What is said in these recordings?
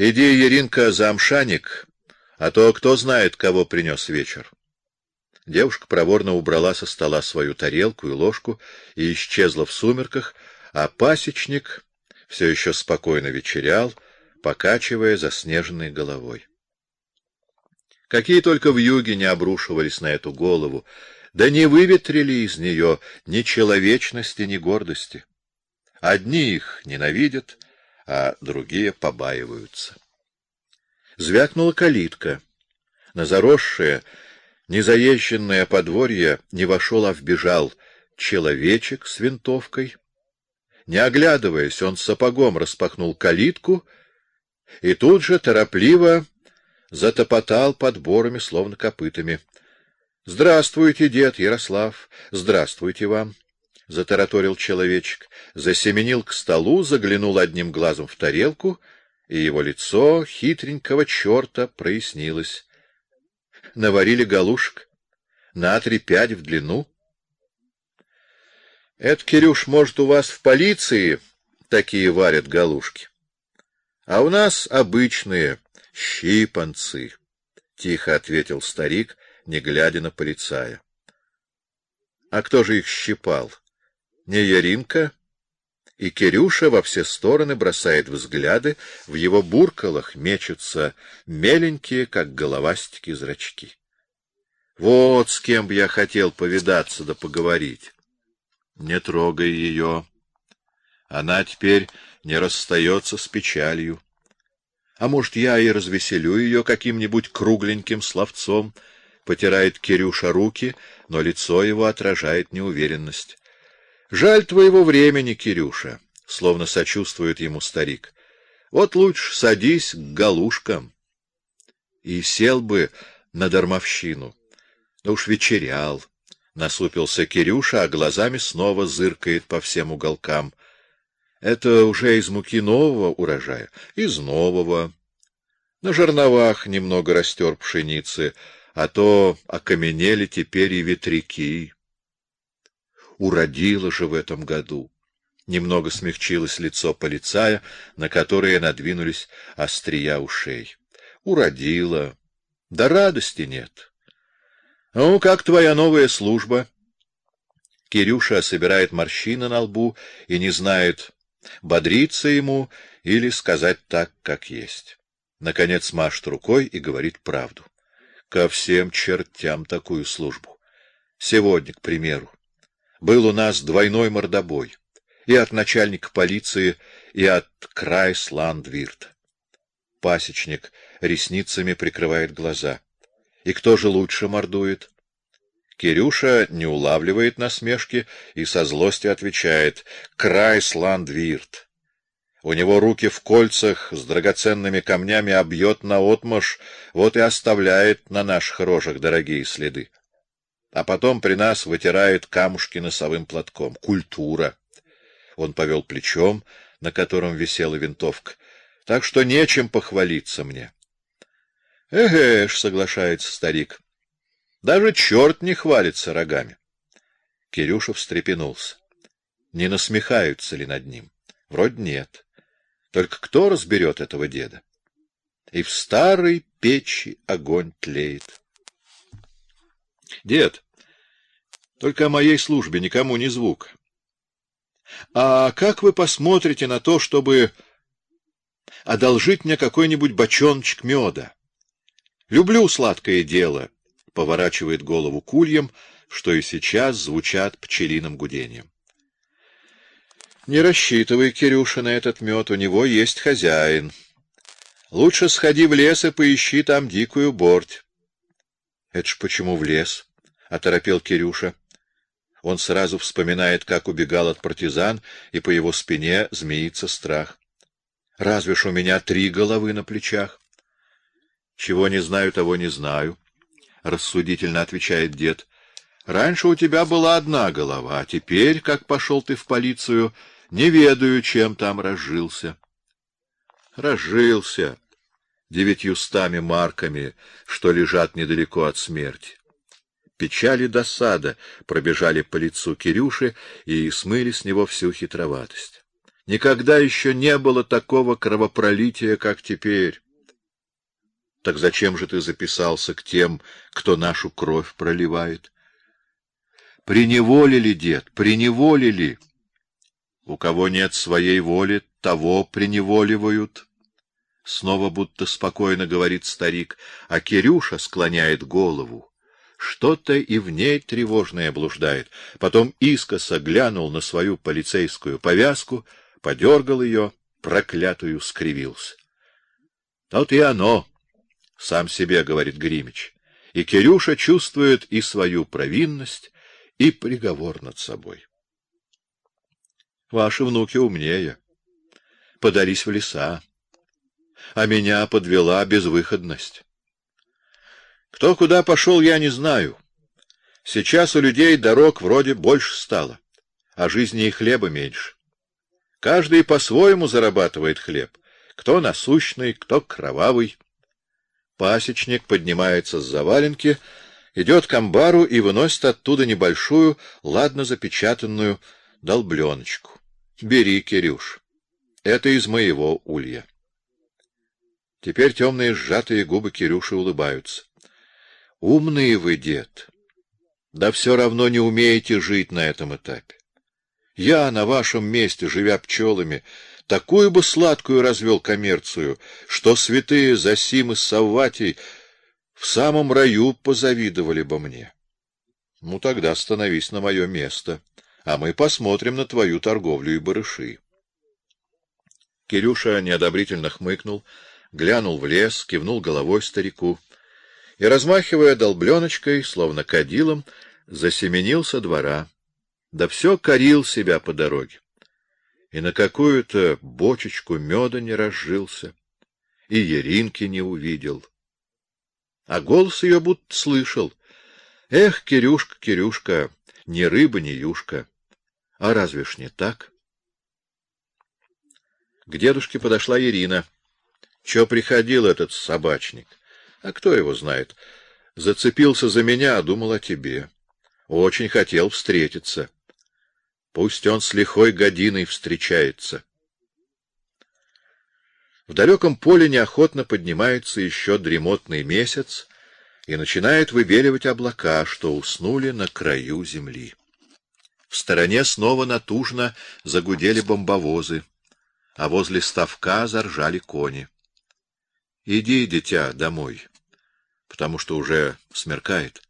Иди, Еринка, за амшаник, а то кто знает, кого принес вечер. Девушка проворно убрала со стола свою тарелку и ложку и исчезла в сумерках, а пасечник все еще спокойно вечерял, покачивая заснеженной головой. Какие только в юге не обрушивались на эту голову, да не выветрили из нее ни человечности, ни гордости. Одни их ненавидят, а другие побаиваются. Звякнула калитка. На заросшее, незаезженное подворье не вошел, а вбежал человечек с винтовкой. Не оглядываясь, он сапогом распахнул калитку и тут же торопливо затопотал подборами, словно копытами. — Здравствуйте, дед Ярослав! Здравствуйте вам! — затараторил человечек, засеменил к столу, заглянул одним глазом в тарелку, и его лицо хитренького черта прояснилось. Наварили галушек на три пять в длину. — Это, Кирюш, может, у вас в полиции такие варят галушки? А у нас обычные щипанцы, — тихо ответил старик, не глядя на полицая. — А кто же их щипал? Не Яринка? И Кирюша во все стороны бросает взгляды, в его буркалах мечутся меленькие, как головастики, зрачки. Вот с кем бы я хотел повидаться да поговорить. Не трогай ее. Она теперь не расстается с печалью. А может, я и развеселю ее каким-нибудь кругленьким словцом? Потирает Кирюша руки, но лицо его отражает неуверенность. Жаль твоего времени, Кирюша, словно сочувствует ему старик. Вот лучше садись к галушкам. И сел бы на дармовщину. Да уж вечерял. Насупился Кирюша, а глазами снова зыркает по всем уголкам. Это уже из муки нового урожая, из нового. На жерновах немного растер пшеницы, а то окаменели теперь и ветряки. Уродило же в этом году. Немного смягчилось лицо полицая, на которое надвинулись острия ушей. Уродило. Да радости нет. Ну, как твоя новая служба? Кирюша собирает морщины на лбу и не знает, бодриться ему или сказать так, как есть. Наконец машет рукой и говорит правду. Ко всем чертям такую службу. Сегодня, к примеру, был у нас двойной мордобой и от начальника полиции, и от Крайсландвирта. Пасечник ресницами прикрывает глаза. И кто же лучше мордует? Кирюша не улавливает насмешки и со злостью отвечает: "Крайсландвирт". У него руки в кольцах с драгоценными камнями обьет наотмашь, вот и оставляет на наших рожах дорогие следы. А потом при нас вытирает камушки носовым платком. Культура. Он повел плечом, на котором висела винтовка. Так что нечем похвалиться мне. Эгэш, соглашается старик. Даже черт не хвалится рогами. Кирюша встрепенулся. Не насмехаются ли над ним? Вроде нет. Только кто разберет этого деда? И в старой печи огонь тлеет. Дед, только о моей службе никому не звук. А как вы посмотрите на то, чтобы одолжить мне какой-нибудь бочоночек меда? Люблю сладкое дело, поворачивает голову кульем, что и сейчас звучат пчелиным гудением. Не рассчитывай, Кирюша, на этот мед, у него есть хозяин. Лучше сходи в лес и поищи там дикую борть. Это ж почему в лес? оторопел Кирюша. Он сразу вспоминает, как убегал от партизан, и по его спине змеится страх. Разве ж у меня три головы на плечах? Чего не знаю, того не знаю, рассудительно отвечает дед. Раньше у тебя была одна голова, а теперь, как пошел ты в полицию, не ведаю, чем там разжился. Разжился девятьюстами марками, что лежат недалеко от смерти. Печаль и досада пробежали по лицу Кирюши и смыли с него всю хитроватость. Никогда еще не было такого кровопролития, как теперь. Так зачем же ты записался к тем, кто нашу кровь проливает? Приневолили, дед, приневолили. У кого нет своей воли, того приневоливают. Снова будто спокойно говорит старик, а Кирюша склоняет голову. Что-то и в ней тревожное блуждает. Потом искоса глянул на свою полицейскую повязку, подергал ее, проклятую скривился. Вот и оно, сам себе говорит Гримич. И Кирюша чувствует и свою провинность, и приговор над собой. Ваши внуки умнее. Подались в леса а меня подвела безвыходность. Кто куда пошел, я не знаю. Сейчас у людей дорог вроде больше стало, а жизни и хлеба меньше. Каждый по-своему зарабатывает хлеб, кто насущный, кто кровавый. Пасечник поднимается с заваленки, идет к амбару и выносит оттуда небольшую, ладно запечатанную долбленочку. Бери, Кирюш. Это из моего улья. Теперь темные сжатые губы Кирюши улыбаются. Умные вы, дед. Да все равно не умеете жить на этом этапе. Я на вашем месте, живя пчелами, такую бы сладкую развел коммерцию, что святые Засимы с Савватий в самом раю позавидовали бы мне. Ну тогда становись на мое место, а мы посмотрим на твою торговлю и барыши. Кирюша неодобрительно хмыкнул глянул в лес, кивнул головой старику и, размахивая долбленочкой, словно кадилом, засеменил со двора. Да все корил себя по дороге. И на какую-то бочечку меда не разжился, и Еринки не увидел. А голос ее будто слышал. Эх, Кирюшка, Кирюшка, ни рыба, ни юшка. А разве ж не так? К дедушке подошла Ирина. Че приходил этот собачник? А кто его знает? Зацепился за меня, а думал о тебе. Очень хотел встретиться. Пусть он с лихой годиной встречается. В далеком поле неохотно поднимается еще дремотный месяц и начинает выбеливать облака, что уснули на краю земли. В стороне снова натужно загудели бомбовозы, а возле ставка заржали кони. Иди, дитя, домой, потому что уже смеркает.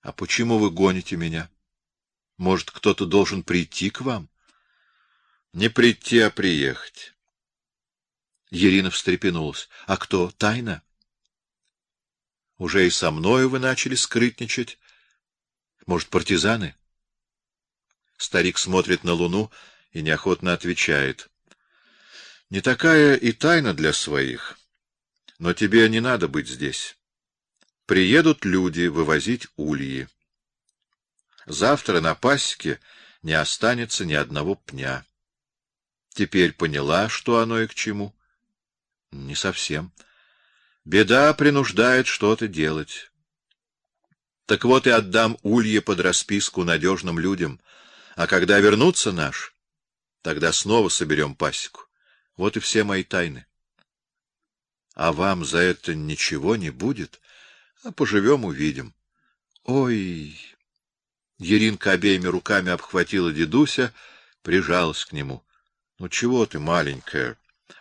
А почему вы гоните меня? Может, кто-то должен прийти к вам? Не прийти, а приехать. Ирина встрепенулась. А кто? Тайна? Уже и со мною вы начали скрытничать? Может, партизаны? Старик смотрит на луну и неохотно отвечает. Не такая и тайна для своих. Но тебе не надо быть здесь. Приедут люди вывозить ульи. Завтра на пасеке не останется ни одного пня. Теперь поняла, что оно и к чему? Не совсем. Беда принуждает что-то делать. Так вот и отдам ульи под расписку надежным людям, а когда вернутся наш, тогда снова соберем пасеку. Вот и все мои тайны. А вам за это ничего не будет? А поживем, увидим. Ой! Еринка обеими руками обхватила дедуся, прижалась к нему. Ну чего ты, маленькая?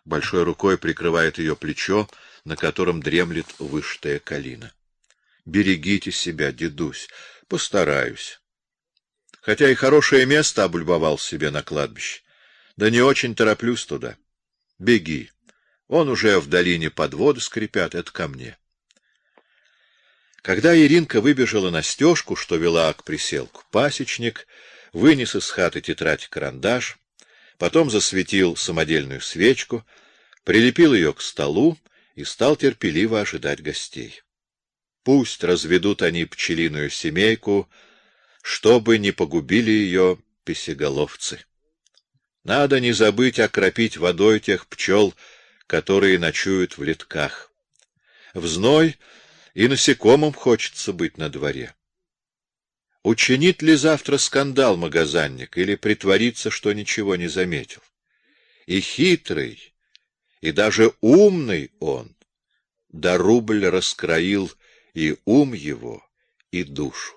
Большой рукой прикрывает ее плечо, на котором дремлет вышитая калина. Берегите себя, дедусь, постараюсь. Хотя и хорошее место облюбовал себе на кладбище. Да не очень тороплюсь туда. Беги. Он уже в долине подводы скрипят, это ко мне. Когда Иринка выбежала на стежку, что вела к приселку, пасечник вынес из хаты тетрадь карандаш, потом засветил самодельную свечку, прилепил ее к столу и стал терпеливо ожидать гостей. Пусть разведут они пчелиную семейку, чтобы не погубили ее песеголовцы. Надо не забыть окропить водой тех пчел, которые ночуют в летках. В зной и насекомым хочется быть на дворе. Учинит ли завтра скандал магазанник или притворится, что ничего не заметил? И хитрый, и даже умный он, да рубль раскроил и ум его, и душу.